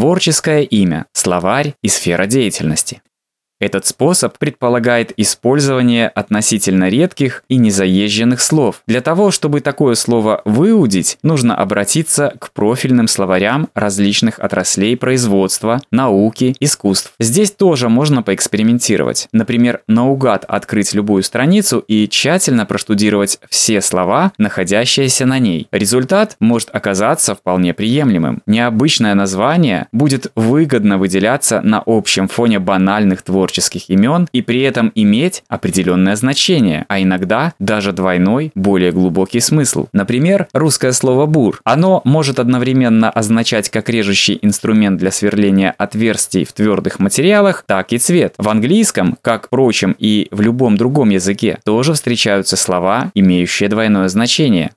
творческое имя, словарь и сфера деятельности. Этот способ предполагает использование относительно редких и незаезженных слов. Для того, чтобы такое слово выудить, нужно обратиться к профильным словарям различных отраслей производства, науки, искусств. Здесь тоже можно поэкспериментировать. Например, наугад открыть любую страницу и тщательно проштудировать все слова, находящиеся на ней. Результат может оказаться вполне приемлемым. Необычное название будет выгодно выделяться на общем фоне банальных творчеств творческих имен и при этом иметь определенное значение, а иногда даже двойной, более глубокий смысл. Например, русское слово «бур». Оно может одновременно означать как режущий инструмент для сверления отверстий в твердых материалах, так и цвет. В английском, как, впрочем, и в любом другом языке, тоже встречаются слова, имеющие двойное значение.